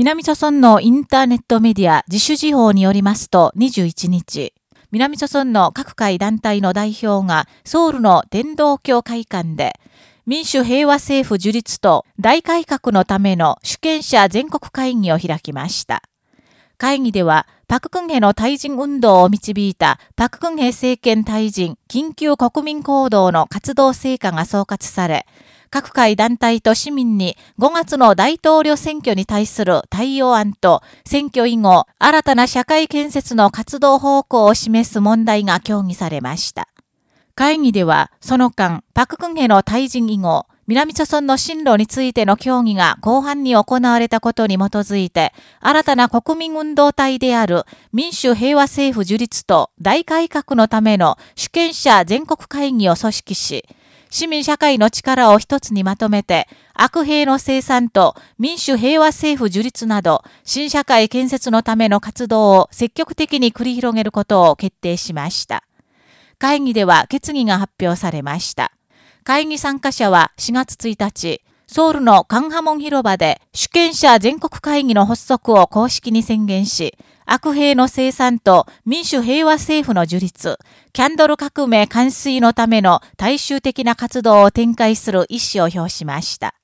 南朝村のインターネットメディア自主事報によりますと21日、南朝村の各界団体の代表がソウルの伝道協会館で、民主平和政府樹立と大改革のための主権者全国会議を開きました。会議では、パククンヘの退陣運動を導いたパククンヘ政権退陣緊急国民行動の活動成果が総括され、各界団体と市民に5月の大統領選挙に対する対応案と選挙以後、新たな社会建設の活動方向を示す問題が協議されました。会議では、その間、パククンヘの退陣以後、南朝村の進路についての協議が後半に行われたことに基づいて、新たな国民運動体である民主平和政府樹立と大改革のための主権者全国会議を組織し、市民社会の力を一つにまとめて、悪兵の生産と民主平和政府樹立など、新社会建設のための活動を積極的に繰り広げることを決定しました。会議では決議が発表されました。会議参加者は4月1日、ソウルのカンハモン広場で主権者全国会議の発足を公式に宣言し、悪兵の生産と民主平和政府の樹立、キャンドル革命完遂のための大衆的な活動を展開する意思を表しました。